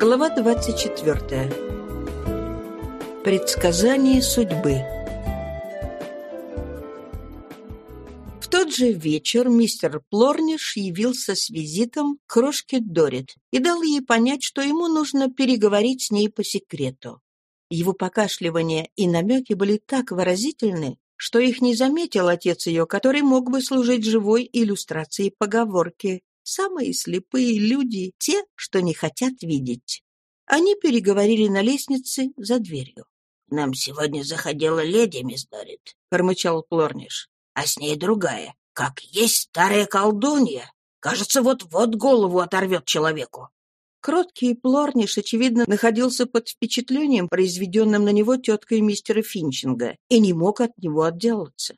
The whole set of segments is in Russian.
Глава 24. Предсказание судьбы. В тот же вечер мистер Плорниш явился с визитом к крошке Дорит и дал ей понять, что ему нужно переговорить с ней по секрету. Его покашливания и намеки были так выразительны, что их не заметил отец ее, который мог бы служить живой иллюстрацией поговорки Самые слепые люди — те, что не хотят видеть. Они переговорили на лестнице за дверью. «Нам сегодня заходила леди, мисс Дорит», — промычал Плорниш. «А с ней другая, как есть старая колдунья. Кажется, вот-вот голову оторвет человеку». Кроткий Плорниш, очевидно, находился под впечатлением, произведенным на него теткой мистера Финчинга, и не мог от него отделаться.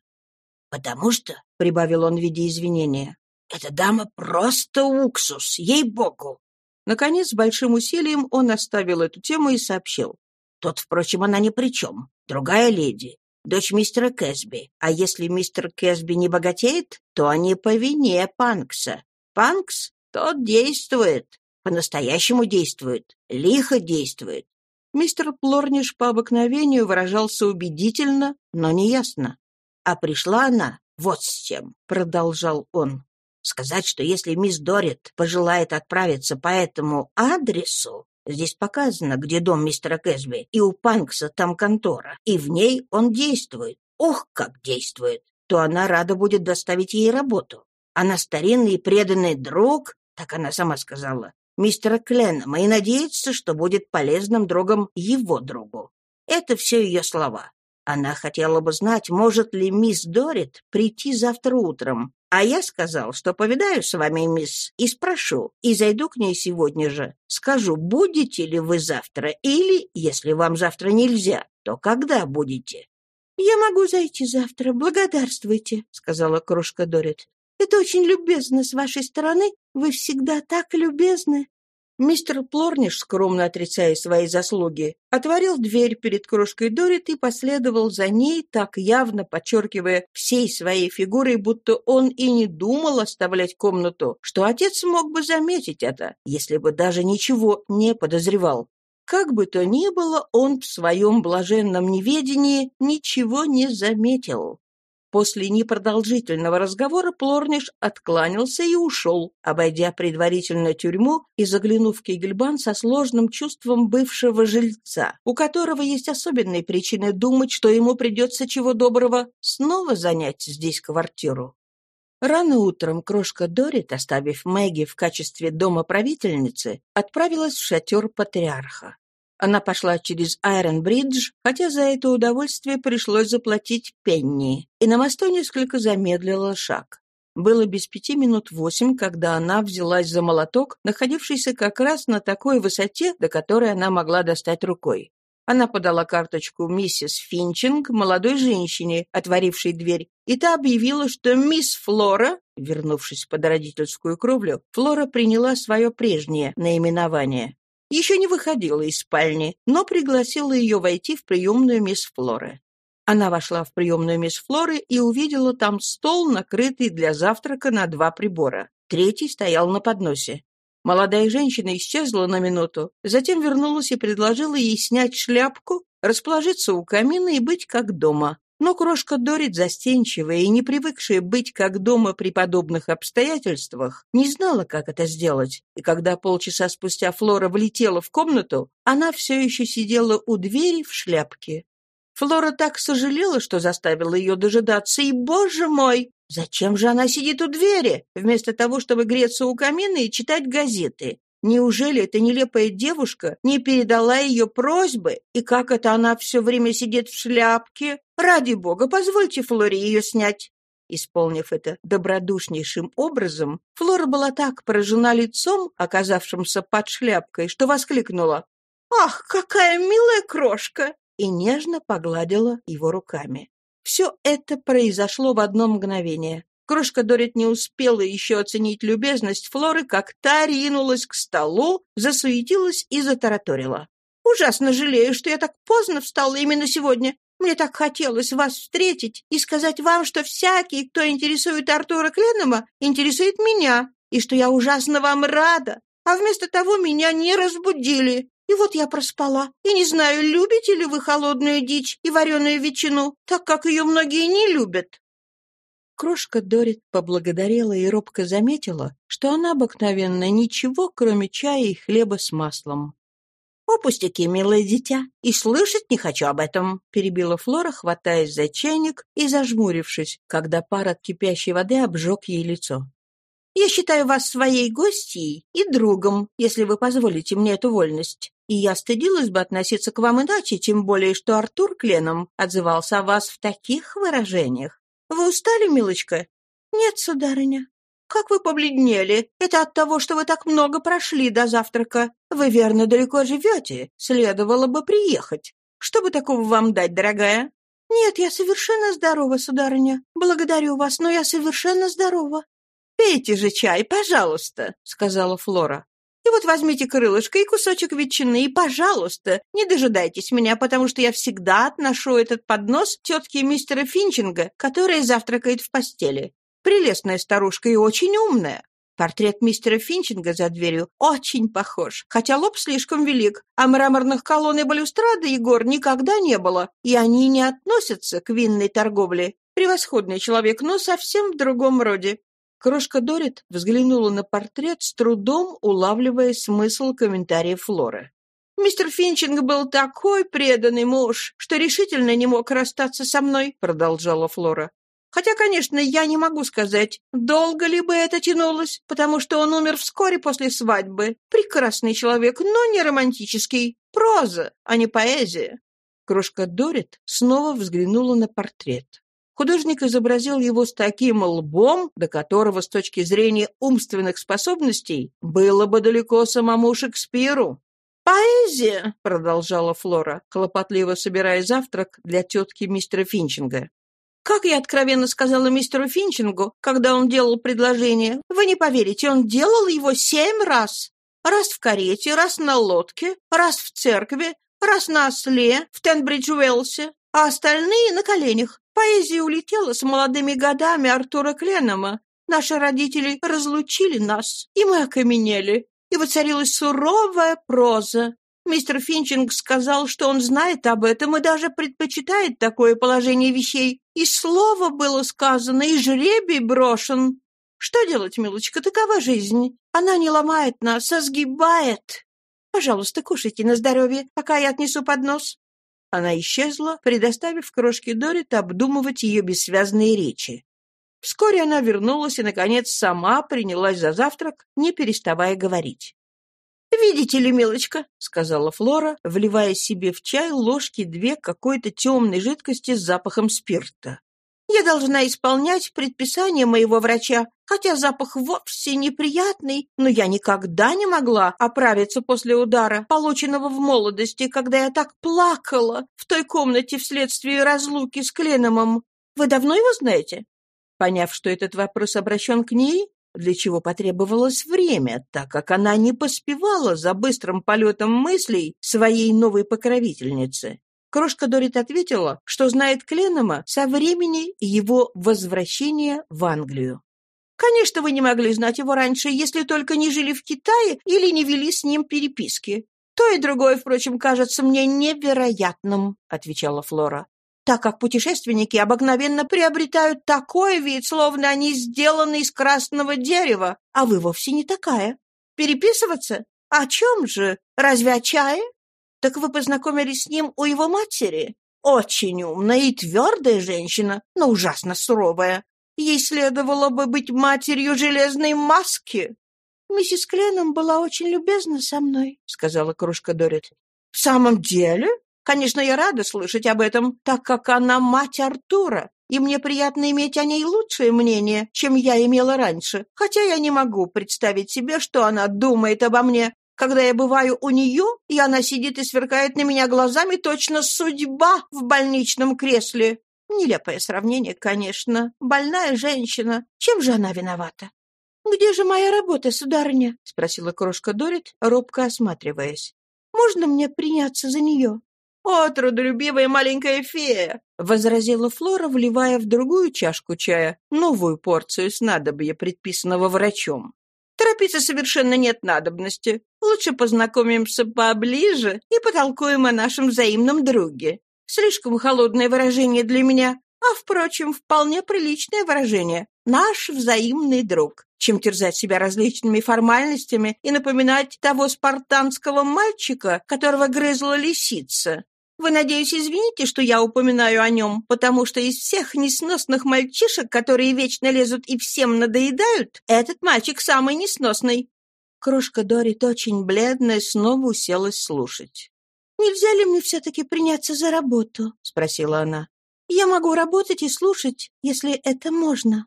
«Потому что», — прибавил он в виде извинения, эта дама просто уксус, ей-богу. Наконец, с большим усилием он оставил эту тему и сообщил. Тут, впрочем, она ни при чем. Другая леди, дочь мистера Кэсби. А если мистер Кэсби не богатеет, то они по вине Панкса. Панкс, тот действует. По-настоящему действует. Лихо действует. Мистер Плорниш по обыкновению выражался убедительно, но неясно. А пришла она вот с чем, продолжал он. Сказать, что если мисс Дорит пожелает отправиться по этому адресу, здесь показано, где дом мистера Кэсби, и у Панкса там контора, и в ней он действует. Ох, как действует! То она рада будет доставить ей работу. Она старинный и преданный друг, так она сама сказала, мистера Кленнама, и надеется, что будет полезным другом его другу. Это все ее слова. Она хотела бы знать, может ли мисс Дорит прийти завтра утром, а я сказал, что повидаю с вами, мисс, и спрошу, и зайду к ней сегодня же. Скажу, будете ли вы завтра, или, если вам завтра нельзя, то когда будете?» «Я могу зайти завтра, благодарствуйте», — сказала крошка Дорит. «Это очень любезно с вашей стороны. Вы всегда так любезны». Мистер Плорниш, скромно отрицая свои заслуги, отворил дверь перед крошкой Дорит и последовал за ней, так явно подчеркивая всей своей фигурой, будто он и не думал оставлять комнату, что отец мог бы заметить это, если бы даже ничего не подозревал. Как бы то ни было, он в своем блаженном неведении ничего не заметил. После непродолжительного разговора Плорниш откланялся и ушел, обойдя предварительно тюрьму и заглянув в Кегельбан со сложным чувством бывшего жильца, у которого есть особенные причины думать, что ему придется чего доброго снова занять здесь квартиру. Рано утром крошка Дорит, оставив Мэгги в качестве домоправительницы, отправилась в шатер патриарха. Она пошла через Айрон-Бридж, хотя за это удовольствие пришлось заплатить пенни, и на мосту несколько замедлила шаг. Было без пяти минут восемь, когда она взялась за молоток, находившийся как раз на такой высоте, до которой она могла достать рукой. Она подала карточку миссис Финчинг, молодой женщине, отворившей дверь, и та объявила, что мисс Флора, вернувшись под родительскую кровлю, Флора приняла свое прежнее наименование еще не выходила из спальни, но пригласила ее войти в приемную мисс Флоры. Она вошла в приемную мисс Флоры и увидела там стол, накрытый для завтрака на два прибора. Третий стоял на подносе. Молодая женщина исчезла на минуту, затем вернулась и предложила ей снять шляпку, расположиться у камина и быть как дома. Но крошка Дорит, застенчивая и не привыкшая быть как дома при подобных обстоятельствах, не знала, как это сделать, и когда полчаса спустя Флора влетела в комнату, она все еще сидела у двери в шляпке. Флора так сожалела, что заставила ее дожидаться, и, боже мой, зачем же она сидит у двери, вместо того, чтобы греться у камина и читать газеты? Неужели эта нелепая девушка не передала ее просьбы, и как это она все время сидит в шляпке? Ради бога, позвольте Флоре ее снять. Исполнив это добродушнейшим образом, Флора была так поражена лицом, оказавшимся под шляпкой, что воскликнула «Ах, какая милая крошка!» и нежно погладила его руками. Все это произошло в одно мгновение. Крошка Дорит не успела еще оценить любезность Флоры, как та ринулась к столу, засуетилась и затараторила. «Ужасно жалею, что я так поздно встала именно сегодня. Мне так хотелось вас встретить и сказать вам, что всякий, кто интересует Артура Кленнема, интересует меня, и что я ужасно вам рада. а вместо того меня не разбудили. И вот я проспала. И не знаю, любите ли вы холодную дичь и вареную ветчину, так как ее многие не любят». Крошка Дорит поблагодарила и робко заметила, что она обыкновенно ничего, кроме чая и хлеба с маслом. «О, пустяки, милое дитя, и слышать не хочу об этом», — перебила Флора, хватаясь за чайник и зажмурившись, когда пар от кипящей воды обжег ей лицо. «Я считаю вас своей гостьей и другом, если вы позволите мне эту вольность. И я стыдилась бы относиться к вам иначе, тем более, что Артур Кленом отзывался о вас в таких выражениях. Вы устали, милочка?» «Нет, сударыня». «Как вы побледнели! Это от того, что вы так много прошли до завтрака. Вы, верно, далеко живете. Следовало бы приехать. Что бы такого вам дать, дорогая?» «Нет, я совершенно здорова, сударыня. Благодарю вас, но я совершенно здорова». «Пейте же чай, пожалуйста», — сказала Флора. «И вот возьмите крылышко и кусочек ветчины, и, пожалуйста, не дожидайтесь меня, потому что я всегда отношу этот поднос тетке мистера Финчинга, которая завтракает в постели. Прелестная старушка и очень умная. Портрет мистера Финчинга за дверью очень похож, хотя лоб слишком велик, а мраморных колонн и балюстрады и гор никогда не было, и они не относятся к винной торговле. Превосходный человек, но совсем в другом роде. Крошка Дорит взглянула на портрет с трудом, улавливая смысл комментария Флоры. «Мистер Финчинг был такой преданный муж, что решительно не мог расстаться со мной», — продолжала Флора. Хотя, конечно, я не могу сказать, долго ли бы это тянулось, потому что он умер вскоре после свадьбы. Прекрасный человек, но не романтический. Проза, а не поэзия. Крошка Дорит снова взглянула на портрет. Художник изобразил его с таким лбом, до которого с точки зрения умственных способностей было бы далеко самому Шекспиру. «Поэзия!» — продолжала Флора, хлопотливо собирая завтрак для тетки мистера Финчинга. Как я откровенно сказала мистеру Финчингу, когда он делал предложение, вы не поверите, он делал его семь раз. Раз в карете, раз на лодке, раз в церкви, раз на осле в Тенбридж-Уэлсе, а остальные на коленях. Поэзия улетела с молодыми годами Артура Кленома. Наши родители разлучили нас, и мы окаменели. И воцарилась суровая проза. Мистер Финчинг сказал, что он знает об этом и даже предпочитает такое положение вещей. И слово было сказано, и жребий брошен. Что делать, милочка, такова жизнь. Она не ломает нас, а сгибает. Пожалуйста, кушайте на здоровье, пока я отнесу поднос». Она исчезла, предоставив крошке Дорит обдумывать ее бессвязные речи. Вскоре она вернулась и, наконец, сама принялась за завтрак, не переставая говорить. «Видите ли, милочка», — сказала Флора, вливая себе в чай ложки две какой-то темной жидкости с запахом спирта. «Я должна исполнять предписание моего врача, хотя запах вовсе неприятный, но я никогда не могла оправиться после удара, полученного в молодости, когда я так плакала в той комнате вследствие разлуки с Кленомом. Вы давно его знаете?» Поняв, что этот вопрос обращен к ней, для чего потребовалось время, так как она не поспевала за быстрым полетом мыслей своей новой покровительницы. Крошка Дорит ответила, что знает Кленома со времени его возвращения в Англию. «Конечно, вы не могли знать его раньше, если только не жили в Китае или не вели с ним переписки. То и другое, впрочем, кажется мне невероятным», — отвечала Флора так как путешественники обыкновенно приобретают такой вид, словно они сделаны из красного дерева, а вы вовсе не такая. Переписываться? О чем же? Разве о чае? Так вы познакомились с ним у его матери? Очень умная и твердая женщина, но ужасно суровая. Ей следовало бы быть матерью железной маски. «Миссис Кленом была очень любезна со мной», — сказала кружка Дорит. «В самом деле? Конечно, я рада слышать об этом, так как она мать Артура, и мне приятно иметь о ней лучшее мнение, чем я имела раньше, хотя я не могу представить себе, что она думает обо мне. Когда я бываю у нее, и она сидит и сверкает на меня глазами, точно судьба в больничном кресле. Нелепое сравнение, конечно. Больная женщина. Чем же она виновата? «Где же моя работа, сударыня?» — спросила крошка Дорит, робко осматриваясь. «Можно мне приняться за нее?» «О, трудолюбивая маленькая фея!» — возразила Флора, вливая в другую чашку чая новую порцию снадобья, предписанного врачом. Торопиться совершенно нет надобности. Лучше познакомимся поближе и потолкуем о нашем взаимном друге. Слишком холодное выражение для меня, а, впрочем, вполне приличное выражение. Наш взаимный друг. Чем терзать себя различными формальностями и напоминать того спартанского мальчика, которого грызла лисица. Вы, надеюсь, извините, что я упоминаю о нем, потому что из всех несносных мальчишек, которые вечно лезут и всем надоедают, этот мальчик самый несносный». Крошка Дорит, очень бледная, снова уселась слушать. «Нельзя ли мне все-таки приняться за работу?» — спросила она. «Я могу работать и слушать, если это можно».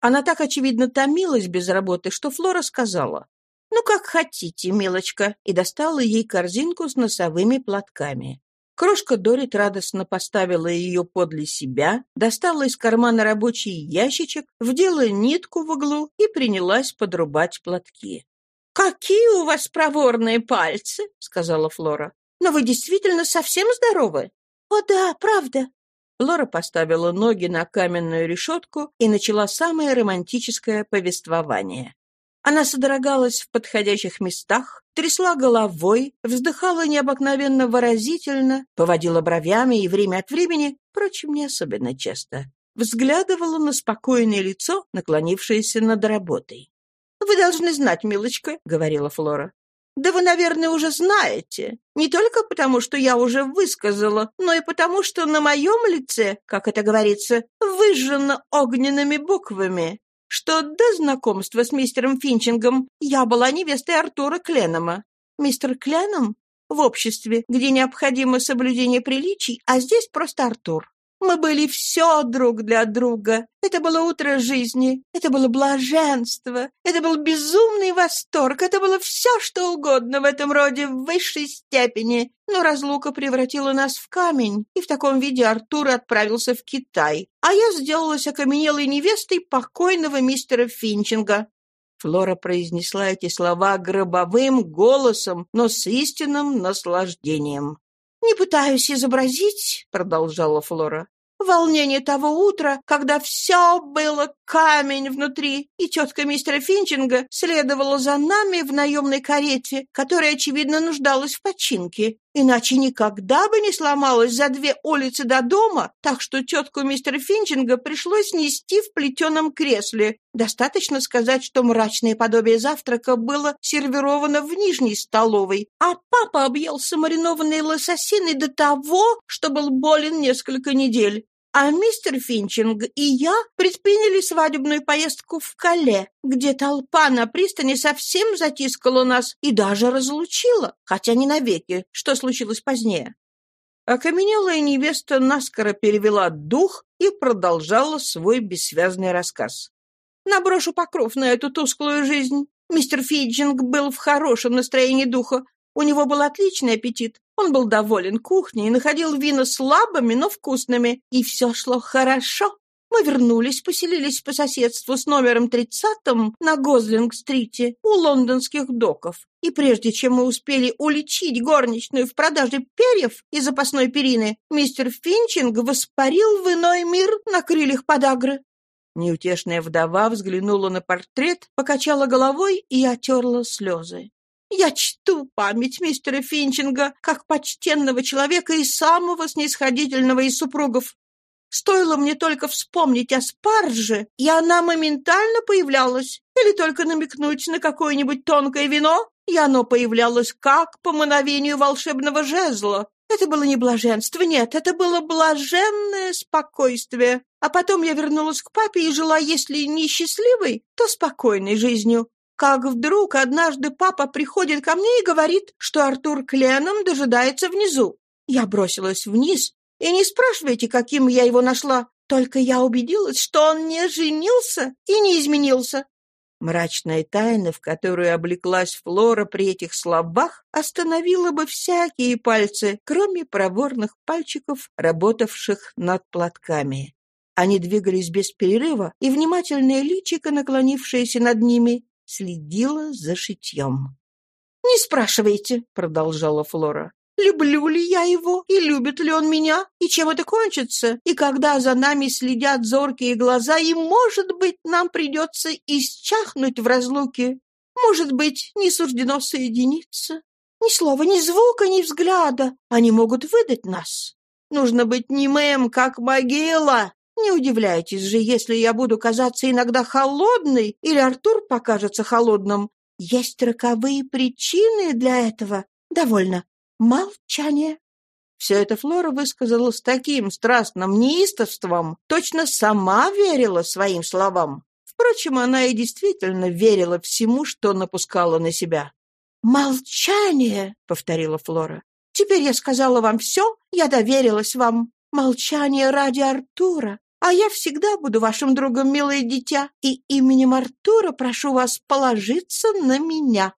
Она так, очевидно, томилась без работы, что Флора сказала. «Ну, как хотите, милочка», и достала ей корзинку с носовыми платками. Крошка Дорит радостно поставила ее подле себя, достала из кармана рабочий ящичек, вдела нитку в углу и принялась подрубать платки. «Какие у вас проворные пальцы!» — сказала Флора. «Но вы действительно совсем здоровы?» «О да, правда!» Флора поставила ноги на каменную решетку и начала самое романтическое повествование. Она содрогалась в подходящих местах, трясла головой, вздыхала необыкновенно выразительно, поводила бровями и время от времени, впрочем, не особенно часто, взглядывала на спокойное лицо, наклонившееся над работой. «Вы должны знать, милочка», — говорила Флора. «Да вы, наверное, уже знаете. Не только потому, что я уже высказала, но и потому, что на моем лице, как это говорится, выжжено огненными буквами что до знакомства с мистером Финчингом я была невестой Артура Кленома. Мистер Кленом в обществе, где необходимо соблюдение приличий, а здесь просто Артур. Мы были все друг для друга. Это было утро жизни, это было блаженство, это был безумный восторг, это было все, что угодно в этом роде в высшей степени. Но разлука превратила нас в камень, и в таком виде Артур отправился в Китай, а я сделалась окаменелой невестой покойного мистера Финчинга. Флора произнесла эти слова гробовым голосом, но с истинным наслаждением. «Не пытаюсь изобразить», — продолжала Флора, Волнение того утра, когда все было камень внутри, и тетка мистера Финчинга следовала за нами в наемной карете, которая, очевидно, нуждалась в починке. Иначе никогда бы не сломалась за две улицы до дома, так что тетку мистера Финчинга пришлось нести в плетеном кресле. Достаточно сказать, что мрачное подобие завтрака было сервировано в нижней столовой, а папа объелся маринованной лососиной до того, что был болен несколько недель. А мистер Финчинг и я предприняли свадебную поездку в Кале, где толпа на пристани совсем затискала нас и даже разлучила, хотя не навеки, что случилось позднее. Окаменелая невеста наскоро перевела дух и продолжала свой бессвязный рассказ. «Наброшу покров на эту тусклую жизнь. Мистер Финчинг был в хорошем настроении духа. У него был отличный аппетит. Он был доволен кухней и находил вина слабыми, но вкусными, и все шло хорошо. Мы вернулись, поселились по соседству с номером тридцатым на Гозлинг-стрите у лондонских доков. И прежде чем мы успели уличить горничную в продаже перьев и запасной перины, мистер Финчинг воспарил в иной мир на крыльях подагры. Неутешная вдова взглянула на портрет, покачала головой и отерла слезы. Я чту память мистера Финчинга как почтенного человека и самого снисходительного из супругов. Стоило мне только вспомнить о спарже, и она моментально появлялась, или только намекнуть на какое-нибудь тонкое вино, и оно появлялось как по мановению волшебного жезла. Это было не блаженство, нет, это было блаженное спокойствие. А потом я вернулась к папе и жила, если не счастливой, то спокойной жизнью как вдруг однажды папа приходит ко мне и говорит, что Артур Кленом дожидается внизу. Я бросилась вниз, и не спрашивайте, каким я его нашла, только я убедилась, что он не женился и не изменился. Мрачная тайна, в которую облеклась Флора при этих словах, остановила бы всякие пальцы, кроме проворных пальчиков, работавших над платками. Они двигались без перерыва, и внимательное личико, наклонившееся над ними, следила за шитьем. «Не спрашивайте», — продолжала Флора. «Люблю ли я его, и любит ли он меня, и чем это кончится, и когда за нами следят зоркие глаза, и, может быть, нам придется исчахнуть в разлуке. Может быть, не суждено соединиться? Ни слова, ни звука, ни взгляда. Они могут выдать нас. Нужно быть немым, как могила. Не удивляйтесь же, если я буду казаться иногда холодной, или Артур покажется холодным. Есть роковые причины для этого. Довольно. Молчание. Все это Флора высказала с таким страстным неистовством, точно сама верила своим словам. Впрочем, она и действительно верила всему, что напускала на себя. «Молчание!» — повторила Флора. «Теперь я сказала вам все, я доверилась вам. Молчание ради Артура. А я всегда буду вашим другом, милое дитя, и именем Артура прошу вас положиться на меня».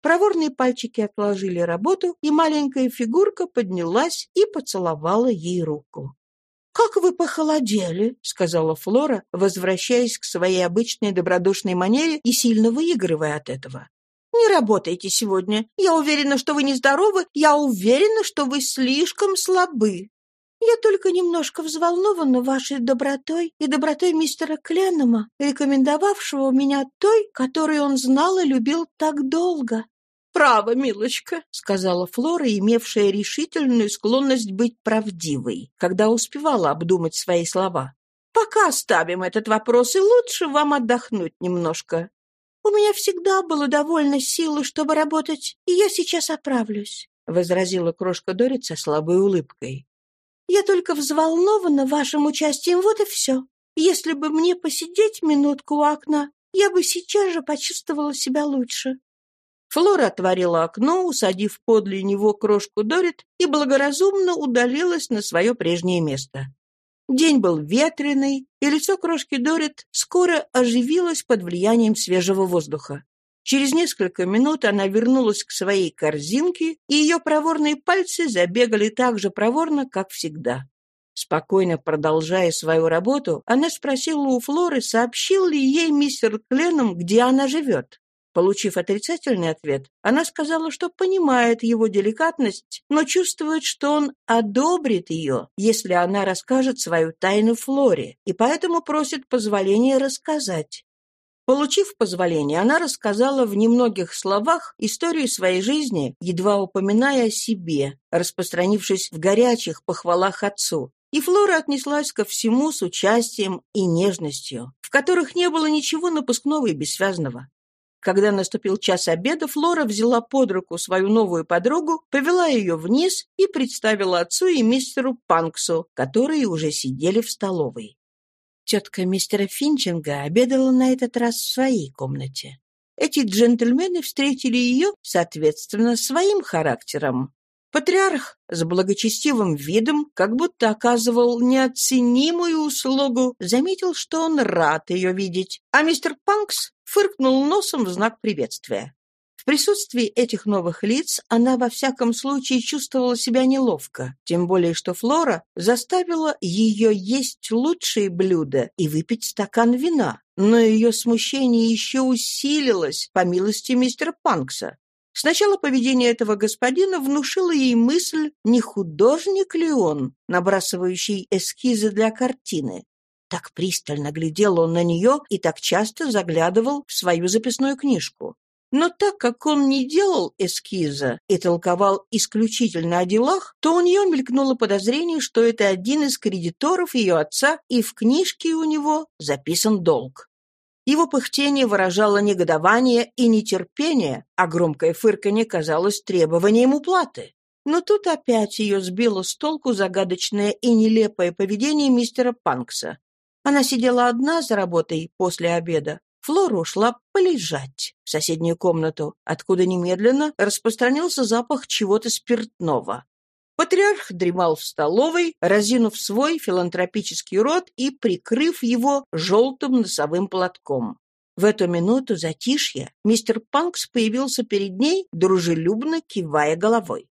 Проворные пальчики отложили работу, и маленькая фигурка поднялась и поцеловала ей руку. «Как вы похолодели!» — сказала Флора, возвращаясь к своей обычной добродушной манере и сильно выигрывая от этого. «Не работайте сегодня. Я уверена, что вы нездоровы. Я уверена, что вы слишком слабы. Я только немножко взволнована вашей добротой и добротой мистера Кленнема, рекомендовавшего меня той, которую он знал и любил так долго. «Право, милочка», — сказала Флора, имевшая решительную склонность быть правдивой, когда успевала обдумать свои слова. «Пока оставим этот вопрос, и лучше вам отдохнуть немножко. У меня всегда было довольно силы, чтобы работать, и я сейчас оправлюсь», — возразила крошка Дорит со слабой улыбкой. «Я только взволнована вашим участием, вот и все. Если бы мне посидеть минутку у окна, я бы сейчас же почувствовала себя лучше. Флора отворила окно, усадив подле него крошку Дорит, и благоразумно удалилась на свое прежнее место. День был ветреный, и лицо крошки Дорит скоро оживилось под влиянием свежего воздуха. Через несколько минут она вернулась к своей корзинке, и ее проворные пальцы забегали так же проворно, как всегда. Спокойно продолжая свою работу, она спросила у Флоры, сообщил ли ей мистер Кленом, где она живет. Получив отрицательный ответ, она сказала, что понимает его деликатность, но чувствует, что он одобрит ее, если она расскажет свою тайну Флоре, и поэтому просит позволения рассказать. Получив позволение, она рассказала в немногих словах историю своей жизни, едва упоминая о себе, распространившись в горячих похвалах отцу. И Флора отнеслась ко всему с участием и нежностью, в которых не было ничего напускного и бессвязного. Когда наступил час обеда, Флора взяла под руку свою новую подругу, повела ее вниз и представила отцу и мистеру Панксу, которые уже сидели в столовой. Тетка мистера Финчинга обедала на этот раз в своей комнате. Эти джентльмены встретили ее, соответственно, своим характером. Патриарх с благочестивым видом, как будто оказывал неоценимую услугу, заметил, что он рад ее видеть, а мистер Панкс фыркнул носом в знак приветствия. В присутствии этих новых лиц она во всяком случае чувствовала себя неловко, тем более что Флора заставила ее есть лучшие блюда и выпить стакан вина. Но ее смущение еще усилилось по милости мистера Панкса. Сначала поведение этого господина внушило ей мысль, не художник ли он, набрасывающий эскизы для картины. Так пристально глядел он на нее и так часто заглядывал в свою записную книжку. Но так как он не делал эскиза и толковал исключительно о делах, то у нее мелькнуло подозрение, что это один из кредиторов ее отца, и в книжке у него записан долг. Его пыхтение выражало негодование и нетерпение, а громкое фырканье казалось требованием уплаты. Но тут опять ее сбило с толку загадочное и нелепое поведение мистера Панкса. Она сидела одна за работой после обеда. Флора ушла полежать в соседнюю комнату, откуда немедленно распространился запах чего-то спиртного. Патриарх дремал в столовой, разинув свой филантропический рот и прикрыв его желтым носовым платком. В эту минуту затишья мистер Панкс появился перед ней, дружелюбно кивая головой.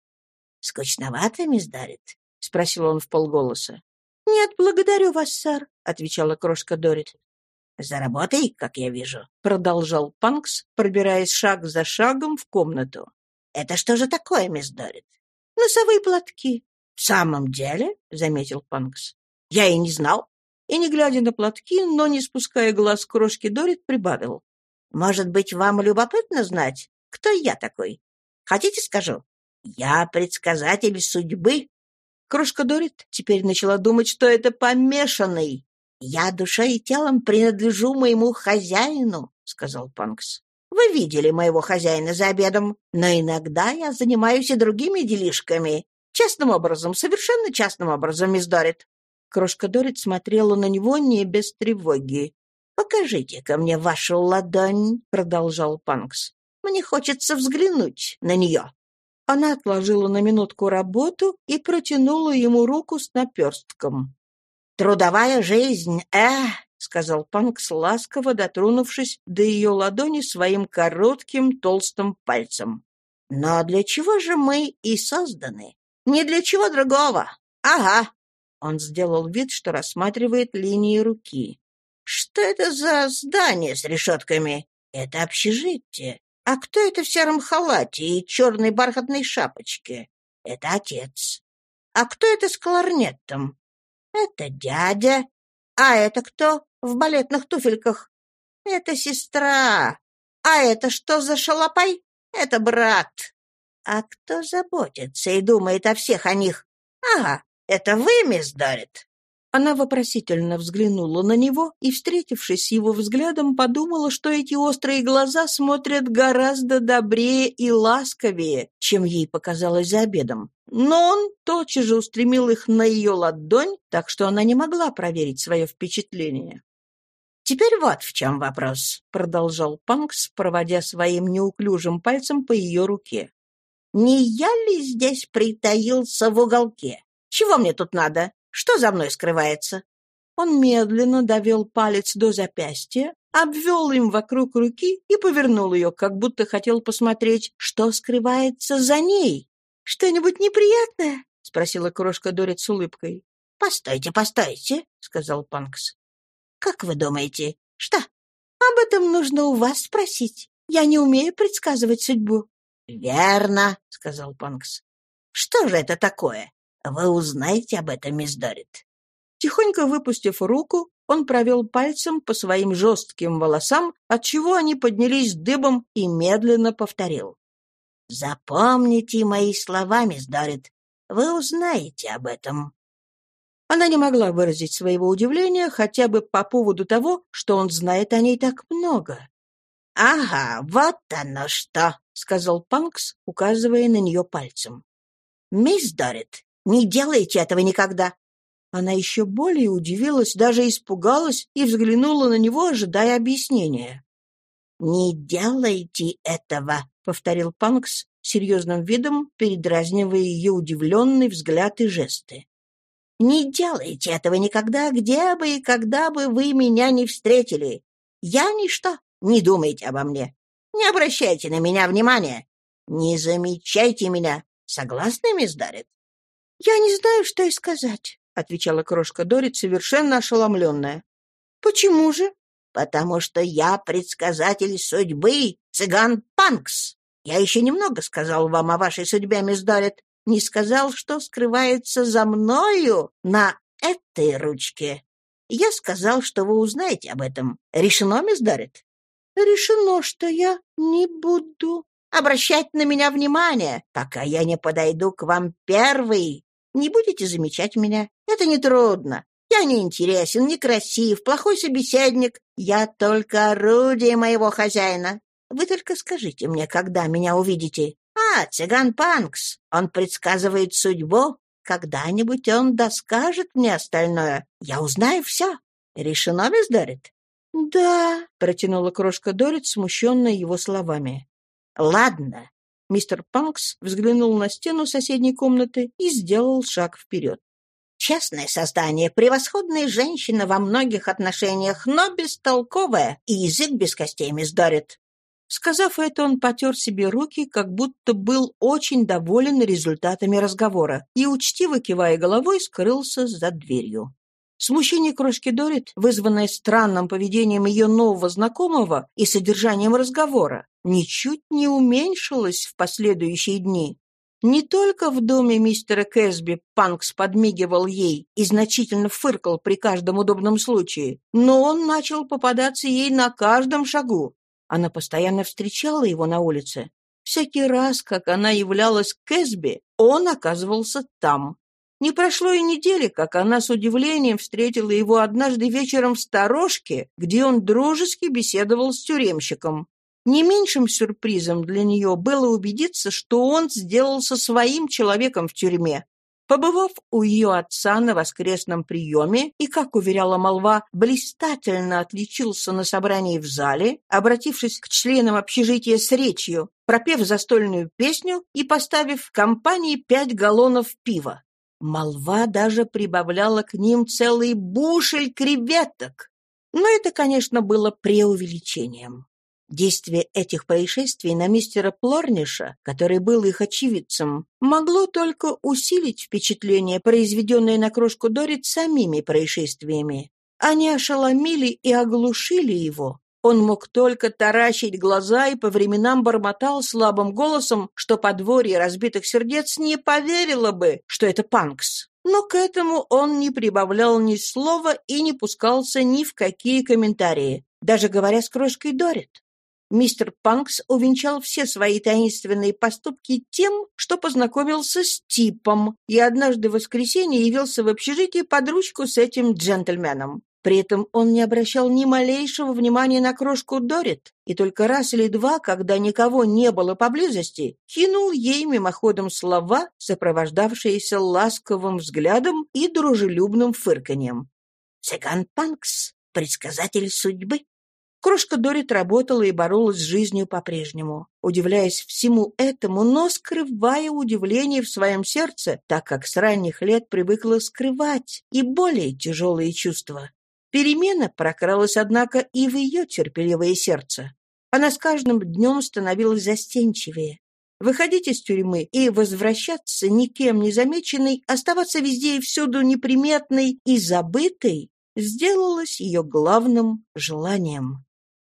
«Скучновато, мисс Даррит?» — спросил он в полголоса. «Нет, благодарю вас, сэр», — отвечала крошка Дорит. «За работой, как я вижу», — продолжал Панкс, пробираясь шаг за шагом в комнату. «Это что же такое, мисс Дорит?» Носовые платки. В самом деле, заметил Панкс. Я и не знал. И не глядя на платки, но не спуская глаз крошки Дорит, прибавил. Может быть, вам любопытно знать, кто я такой? Хотите, скажу? Я предсказатель судьбы. Кружка Дорит теперь начала думать, что это помешанный. «Я душой и телом принадлежу моему хозяину», — сказал Панкс. «Вы видели моего хозяина за обедом, но иногда я занимаюсь и другими делишками. Частным образом, совершенно частным образом, мисс Дорит». Крошка Дорит смотрела на него не без тревоги. «Покажите-ка мне вашу ладонь», — продолжал Панкс. «Мне хочется взглянуть на нее». Она отложила на минутку работу и протянула ему руку с наперстком. «Трудовая жизнь, э!» — сказал Панкс, ласково дотронувшись до ее ладони своим коротким толстым пальцем. «Но для чего же мы и созданы? Не для чего другого. Ага!» Он сделал вид, что рассматривает линии руки. «Что это за здание с решетками? Это общежитие. А кто это в сером халате и черной бархатной шапочке? Это отец. А кто это с кларнетом? Это дядя. А это кто в балетных туфельках? Это сестра. А это что за шалопай? Это брат. А кто заботится и думает о всех о них? Ага, это вы, мисс Дорит. Она вопросительно взглянула на него и, встретившись с его взглядом, подумала, что эти острые глаза смотрят гораздо добрее и ласковее, чем ей показалось за обедом. Но он тотчас же устремил их на ее ладонь, так что она не могла проверить свое впечатление. «Теперь вот в чем вопрос», — продолжал Панкс, проводя своим неуклюжим пальцем по ее руке. «Не я ли здесь притаился в уголке? Чего мне тут надо? Что за мной скрывается?» Он медленно довел палец до запястья, обвел им вокруг руки и повернул ее, как будто хотел посмотреть, что скрывается за ней. «Что-нибудь неприятное?» — спросила крошка Дорит с улыбкой. «Постойте, постойте», — сказал Панкс. «Как вы думаете, что?» «Об этом нужно у вас спросить. Я не умею предсказывать судьбу». «Верно», — сказал Панкс. «Что же это такое? Вы узнаете об этом, мисс Дорит». Тихонько выпустив руку, он провел пальцем по своим жестким волосам, отчего они поднялись дыбом и медленно повторил. «Запомните мои слова, мисс Дорит. Вы узнаете об этом». Она не могла выразить своего удивления хотя бы по поводу того, что он знает о ней так много. «Ага, вот оно что!» — сказал Панкс, указывая на нее пальцем. «Мисс Дорит, не делайте этого никогда. Она еще более удивилась, даже испугалась и взглянула на него, ожидая объяснения. «Не делайте этого», — повторил Панкс серьезным видом, передразнивая ее удивленный взгляд и жесты. «Не делайте этого никогда, где бы и когда бы вы меня не встретили. Я ничто, не думайте обо мне. Не обращайте на меня внимания. Не замечайте меня. Согласны, мисс Даррет?» «Я не знаю, что и сказать», — отвечала крошка Дорит, совершенно ошеломленная. «Почему же?» «Потому что я предсказатель судьбы, цыган Панкс. Я еще немного сказал вам о вашей судьбе, мисс Дорит. Не сказал, что скрывается за мною на этой ручке. Я сказал, что вы узнаете об этом. Решено, мисс Дорит?» «Решено, что я не буду...» «Обращать на меня внимание, пока я не подойду к вам первый. Не будете замечать меня? Это нетрудно. Я не интересен, не красив, плохой собеседник. Я только орудие моего хозяина. Вы только скажите мне, когда меня увидите. А, цыган Панкс, он предсказывает судьбу. Когда-нибудь он доскажет мне остальное. Я узнаю все. Решено, мисс Дорит? «Да», — протянула крошка Дорит, смущенная его словами. «Ладно, Мистер Панкс взглянул на стену соседней комнаты и сделал шаг вперед. «Честное создание, превосходная женщина во многих отношениях, но бестолковая, и язык без костей мисдарит». Сказав это, он потер себе руки, как будто был очень доволен результатами разговора, и, учтиво кивая головой, скрылся за дверью. Смущение крошки Дорит, вызванное странным поведением ее нового знакомого и содержанием разговора, ничуть не уменьшилось в последующие дни. Не только в доме мистера Кэсби Панкс подмигивал ей и значительно фыркал при каждом удобном случае, но он начал попадаться ей на каждом шагу. Она постоянно встречала его на улице. Всякий раз, как она являлась к Эсби, он оказывался там. Не прошло и недели, как она с удивлением встретила его однажды вечером в сторожке, где он дружески беседовал с тюремщиком. Не меньшим сюрпризом для нее было убедиться, что он сделался своим человеком в тюрьме. Побывав у ее отца на воскресном приеме и, как уверяла молва, блистательно отличился на собрании в зале, обратившись к членам общежития с речью, пропев застольную песню и поставив в компании пять галлонов пива. Молва даже прибавляла к ним целый бушель креветок. Но это, конечно, было преувеличением. Действие этих происшествий на мистера Плорниша, который был их очевидцем, могло только усилить впечатление, произведенное на крошку Дорит самими происшествиями. Они ошеломили и оглушили его. Он мог только таращить глаза и по временам бормотал слабым голосом, что подворье разбитых сердец не поверило бы, что это Панкс. Но к этому он не прибавлял ни слова и не пускался ни в какие комментарии, даже говоря с крошкой Дорит. Мистер Панкс увенчал все свои таинственные поступки тем, что познакомился с Типом и однажды в воскресенье явился в общежитие под ручку с этим джентльменом. При этом он не обращал ни малейшего внимания на крошку Дорит, и только раз или два, когда никого не было поблизости, кинул ей мимоходом слова, сопровождавшиеся ласковым взглядом и дружелюбным фырканьем. «Цыган Панкс, предсказатель судьбы», Крошка Дорит работала и боролась с жизнью по-прежнему, удивляясь всему этому, но скрывая удивление в своем сердце, так как с ранних лет привыкла скрывать и более тяжелые чувства. Перемена прокралась, однако, и в ее терпеливое сердце. Она с каждым днем становилась застенчивее. Выходить из тюрьмы и возвращаться никем не замеченной, оставаться везде и всюду неприметной и забытой, сделалось ее главным желанием.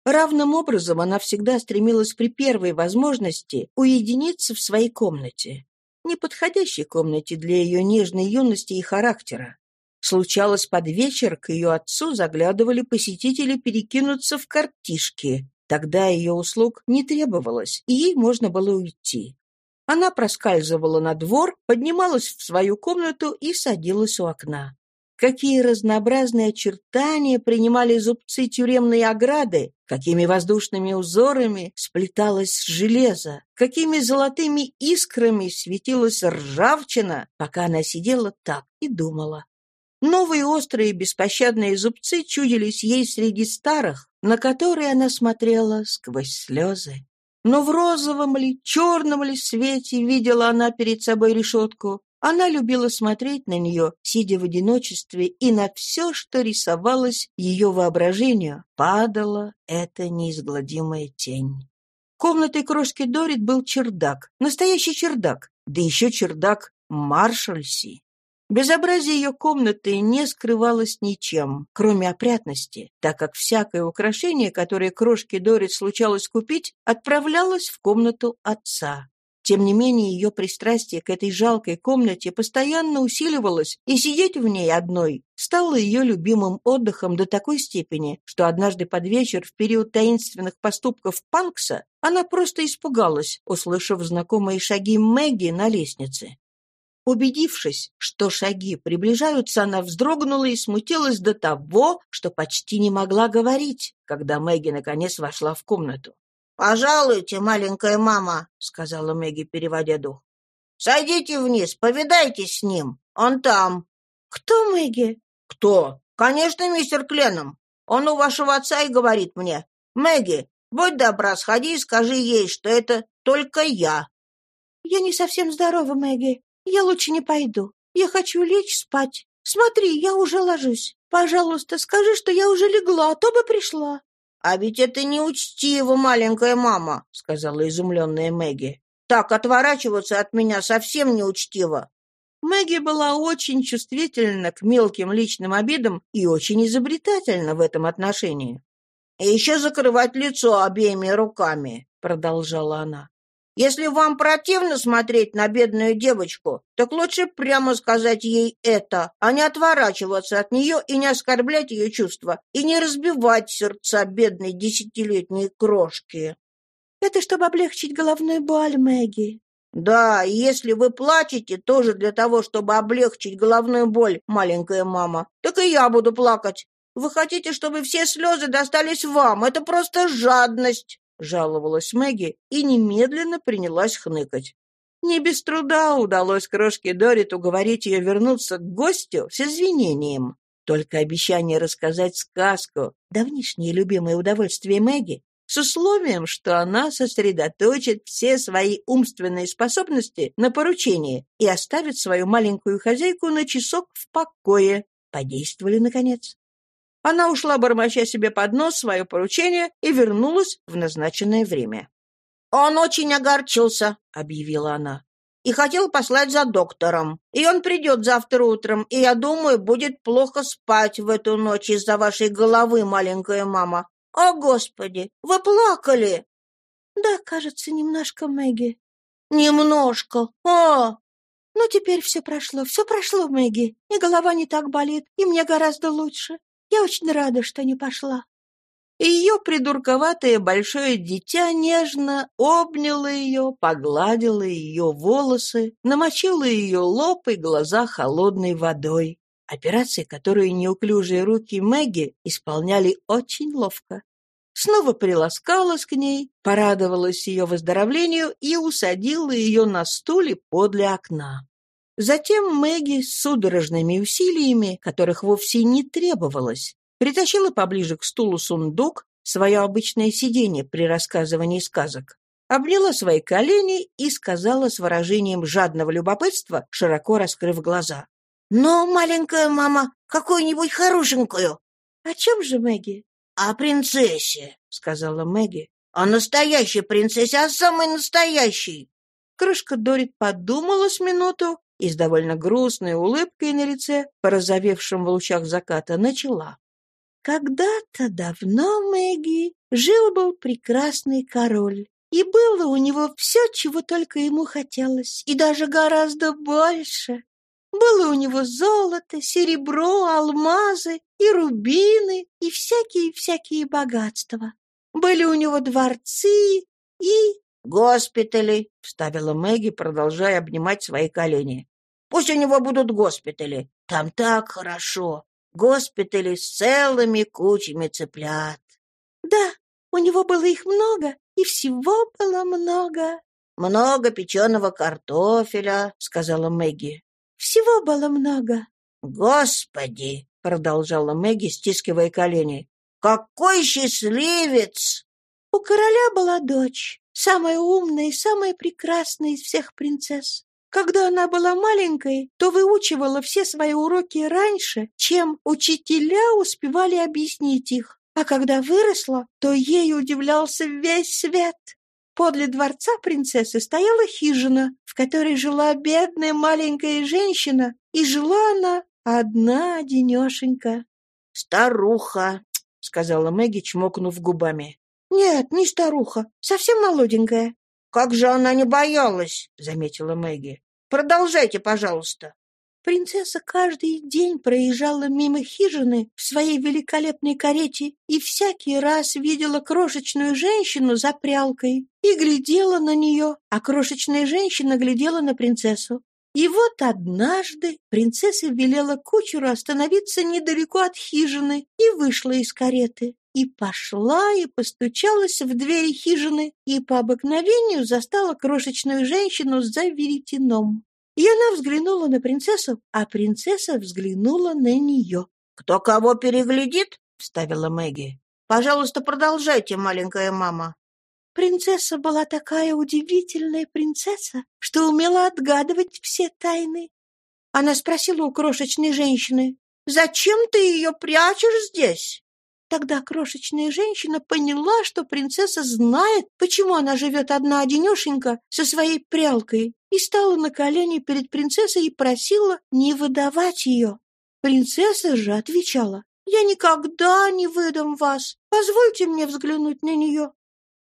Равным образом она всегда стремилась при первой возможности уединиться в своей комнате, неподходящей комнате для ее нежной юности и характера. Случалось, под вечер к ее отцу заглядывали посетители перекинуться в картишки. Тогда ее услуг не требовалось, и ей можно было уйти. Она проскальзывала на двор, поднималась в свою комнату и садилась у окна. Какие разнообразные очертания принимали зубцы тюремной ограды, какими воздушными узорами сплеталось железо, какими золотыми искрами светилась ржавчина, пока она сидела так и думала. Новые острые беспощадные зубцы чудились ей среди старых, на которые она смотрела сквозь слезы. Но в розовом ли, черном ли свете видела она перед собой решетку, она любила смотреть на нее, сидя в одиночестве, и на все, что рисовалось ее воображению, падала эта неизгладимая тень. Комнатой крошки Дорит был чердак, настоящий чердак, да еще чердак Маршальси. Безобразие ее комнаты не скрывалось ничем, кроме опрятности, так как всякое украшение, которое крошке Дорит случалось купить, отправлялось в комнату отца. Тем не менее, ее пристрастие к этой жалкой комнате постоянно усиливалось, и сидеть в ней одной стало ее любимым отдыхом до такой степени, что однажды под вечер в период таинственных поступков Панкса она просто испугалась, услышав знакомые шаги Мэгги на лестнице. Убедившись, что шаги приближаются, она вздрогнула и смутилась до того, что почти не могла говорить, когда Мэгги наконец вошла в комнату. «Пожалуйте, маленькая мама», — сказала Мэгги, переводя дух. «Сойдите вниз, повидайтесь с ним. Он там». «Кто Мэгги?» «Кто? Конечно, мистер Кленом. Он у вашего отца и говорит мне. Мэгги, будь добра, сходи и скажи ей, что это только я». «Я не совсем здорова, Мэгги. Я лучше не пойду. Я хочу лечь спать. Смотри, я уже ложусь. Пожалуйста, скажи, что я уже легла, а то бы пришла». «А ведь это неучтиво, маленькая мама», — сказала изумленная Мэгги. «Так отворачиваться от меня совсем неучтиво». Мэгги была очень чувствительна к мелким личным обидам и очень изобретательна в этом отношении. «И еще закрывать лицо обеими руками», — продолжала она. Если вам противно смотреть на бедную девочку, так лучше прямо сказать ей это, а не отворачиваться от нее и не оскорблять ее чувства, и не разбивать сердца бедной десятилетней крошки. Это чтобы облегчить головную боль, Мэгги. Да, и если вы плачете, тоже для того, чтобы облегчить головную боль, маленькая мама, так и я буду плакать. Вы хотите, чтобы все слезы достались вам? Это просто жадность жаловалась Мэгги и немедленно принялась хныкать. Не без труда удалось крошке Дорит уговорить ее вернуться к гостю с извинением. Только обещание рассказать сказку, давнишнее любимое удовольствие Мэгги, с условием, что она сосредоточит все свои умственные способности на поручении и оставит свою маленькую хозяйку на часок в покое, подействовали наконец. Она ушла, бормоча себе под нос свое поручение, и вернулась в назначенное время. «Он очень огорчился», — объявила она, — «и хотел послать за доктором. И он придет завтра утром, и, я думаю, будет плохо спать в эту ночь из-за вашей головы, маленькая мама. О, Господи, вы плакали?» «Да, кажется, немножко, Мэгги». «Немножко? О, «Ну, теперь все прошло, все прошло, Мэгги, и голова не так болит, и мне гораздо лучше. Я очень рада, что не пошла». Ее придурковатое большое дитя нежно обняло ее, погладило ее волосы, намочило ее лоб и глаза холодной водой. Операции, которую неуклюжие руки Мэгги исполняли очень ловко. Снова приласкалась к ней, порадовалась ее выздоровлению и усадила ее на стуле подле окна. Затем Мэгги с судорожными усилиями, которых вовсе не требовалось, притащила поближе к стулу сундук, свое обычное сиденье при рассказывании сказок, обняла свои колени и сказала с выражением жадного любопытства, широко раскрыв глаза. «Ну, маленькая мама, какую-нибудь хорошенькую». «О чем же, Мэгги?» «О принцессе», — сказала Мэгги. «О настоящей принцессе, о самой настоящей». Крышка Дорит подумала с минуту и с довольно грустной улыбкой на лице, порозовевшим в лучах заката, начала. «Когда-то давно, Мэгги, жил-был прекрасный король, и было у него все, чего только ему хотелось, и даже гораздо больше. Было у него золото, серебро, алмазы и рубины, и всякие-всякие богатства. Были у него дворцы и... «Госпитали», — вставила Мэгги, продолжая обнимать свои колени. Пусть у него будут госпитали. Там так хорошо. Госпитали с целыми кучами цыплят. Да, у него было их много, и всего было много. Много печеного картофеля, сказала Мэгги. Всего было много. Господи, продолжала Мэгги, стискивая колени. Какой счастливец! У короля была дочь, самая умная и самая прекрасная из всех принцесс. Когда она была маленькой, то выучивала все свои уроки раньше, чем учителя успевали объяснить их. А когда выросла, то ей удивлялся весь свет. Подле дворца принцессы стояла хижина, в которой жила бедная маленькая женщина, и жила она одна денешенька. «Старуха», — сказала Мэгги, чмокнув губами. «Нет, не старуха, совсем молоденькая. «Как же она не боялась!» — заметила Мэгги. «Продолжайте, пожалуйста». Принцесса каждый день проезжала мимо хижины в своей великолепной карете и всякий раз видела крошечную женщину за прялкой и глядела на нее, а крошечная женщина глядела на принцессу. И вот однажды принцесса велела кучеру остановиться недалеко от хижины и вышла из кареты и пошла и постучалась в двери хижины, и по обыкновению застала крошечную женщину за веретеном. И она взглянула на принцессу, а принцесса взглянула на нее. «Кто кого переглядит?» — вставила Мэгги. «Пожалуйста, продолжайте, маленькая мама». Принцесса была такая удивительная принцесса, что умела отгадывать все тайны. Она спросила у крошечной женщины, «Зачем ты ее прячешь здесь?» Тогда крошечная женщина поняла, что принцесса знает, почему она живет одна-одинешенька со своей прялкой, и стала на колени перед принцессой и просила не выдавать ее. Принцесса же отвечала, «Я никогда не выдам вас. Позвольте мне взглянуть на нее».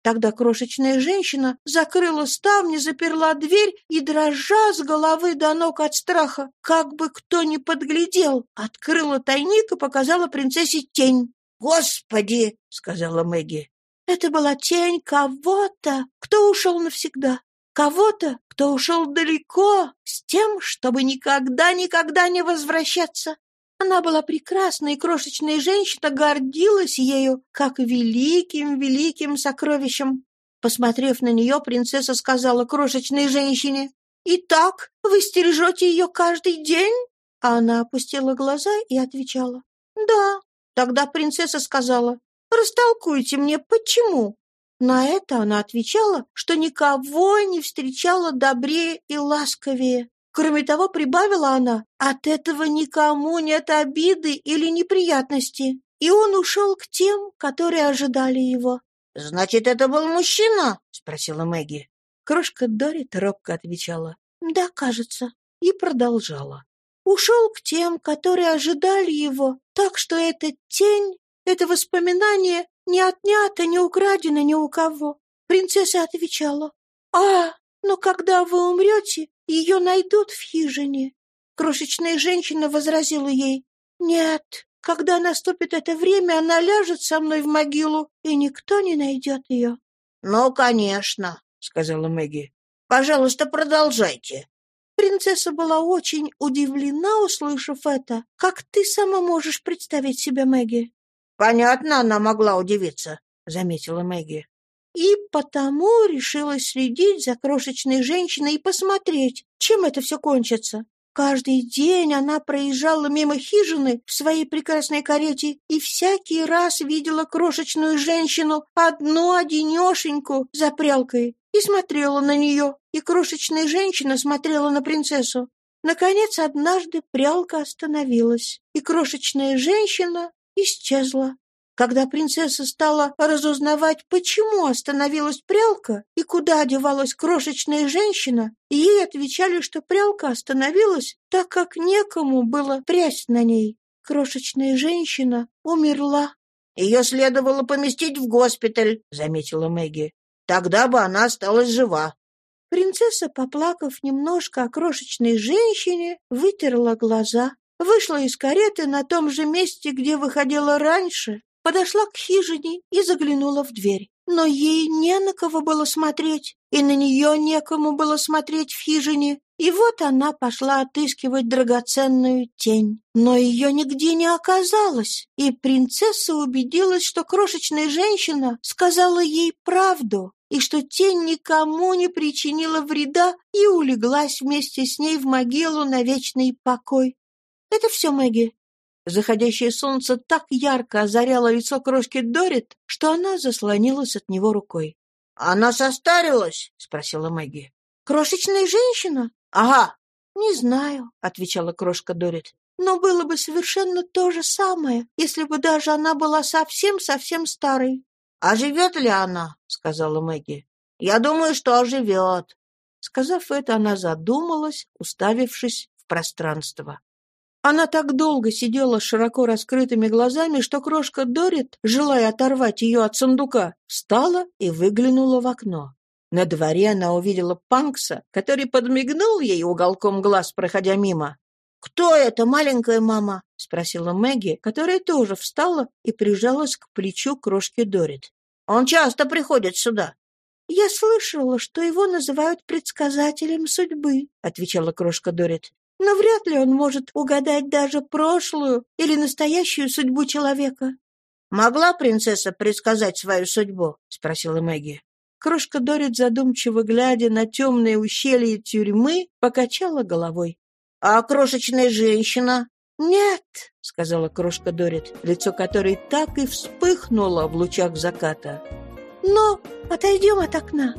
Тогда крошечная женщина закрыла ставни, заперла дверь и, дрожа с головы до ног от страха, как бы кто ни подглядел, открыла тайник и показала принцессе тень. «Господи!» — сказала Мэгги. Это была тень кого-то, кто ушел навсегда. Кого-то, кто ушел далеко, с тем, чтобы никогда-никогда не возвращаться. Она была прекрасной, и крошечная женщина гордилась ею, как великим-великим сокровищем. Посмотрев на нее, принцесса сказала крошечной женщине, «Итак, вы стережете ее каждый день?» А она опустила глаза и отвечала, «Да». Тогда принцесса сказала, «Растолкуйте мне, почему?» На это она отвечала, что никого не встречала добрее и ласковее. Кроме того, прибавила она, от этого никому нет обиды или неприятности. И он ушел к тем, которые ожидали его. «Значит, это был мужчина?» — спросила Мэгги. Крошка Дорит робко отвечала. «Да, кажется». И продолжала. «Ушел к тем, которые ожидали его, так что эта тень, это воспоминание не отнято, не украдено ни у кого». Принцесса отвечала. «А, но когда вы умрете, ее найдут в хижине. Крошечная женщина возразила ей, «Нет, когда наступит это время, она ляжет со мной в могилу, и никто не найдет ее». «Ну, конечно», — сказала Мэгги. «Пожалуйста, продолжайте». Принцесса была очень удивлена, услышав это. «Как ты сама можешь представить себе Мэгги?» «Понятно, она могла удивиться», — заметила Мэгги и потому решилась следить за крошечной женщиной и посмотреть, чем это все кончится. Каждый день она проезжала мимо хижины в своей прекрасной карете и всякий раз видела крошечную женщину, одну-одинешеньку, за прялкой, и смотрела на нее, и крошечная женщина смотрела на принцессу. Наконец, однажды прялка остановилась, и крошечная женщина исчезла. Когда принцесса стала разузнавать, почему остановилась прялка и куда одевалась крошечная женщина, ей отвечали, что прялка остановилась, так как некому было прясть на ней. Крошечная женщина умерла. «Ее следовало поместить в госпиталь», — заметила Мэгги. «Тогда бы она осталась жива». Принцесса, поплакав немножко о крошечной женщине, вытерла глаза, вышла из кареты на том же месте, где выходила раньше, подошла к хижине и заглянула в дверь. Но ей не на кого было смотреть, и на нее некому было смотреть в хижине. И вот она пошла отыскивать драгоценную тень. Но ее нигде не оказалось, и принцесса убедилась, что крошечная женщина сказала ей правду, и что тень никому не причинила вреда и улеглась вместе с ней в могилу на вечный покой. Это все, Мэгги. Заходящее солнце так ярко озаряло лицо крошки Дорит, что она заслонилась от него рукой. «Она состарилась?» — спросила Мэгги. «Крошечная женщина?» «Ага». «Не знаю», — отвечала крошка Дорит. «Но было бы совершенно то же самое, если бы даже она была совсем-совсем старой». «А живет ли она?» — сказала Мэгги. «Я думаю, что оживет». Сказав это, она задумалась, уставившись в пространство. Она так долго сидела с широко раскрытыми глазами, что крошка Дорит, желая оторвать ее от сундука, встала и выглянула в окно. На дворе она увидела Панкса, который подмигнул ей уголком глаз, проходя мимо. «Кто это, маленькая мама?» — спросила Мэгги, которая тоже встала и прижалась к плечу крошки Дорит. «Он часто приходит сюда». «Я слышала, что его называют предсказателем судьбы», — отвечала крошка Дорит но вряд ли он может угадать даже прошлую или настоящую судьбу человека. «Могла принцесса предсказать свою судьбу?» — спросила Мэгги. Крошка Дорит, задумчиво глядя на темные ущелья тюрьмы, покачала головой. «А крошечная женщина?» «Нет», — сказала крошка Дорит, лицо которой так и вспыхнуло в лучах заката. «Но отойдем от окна.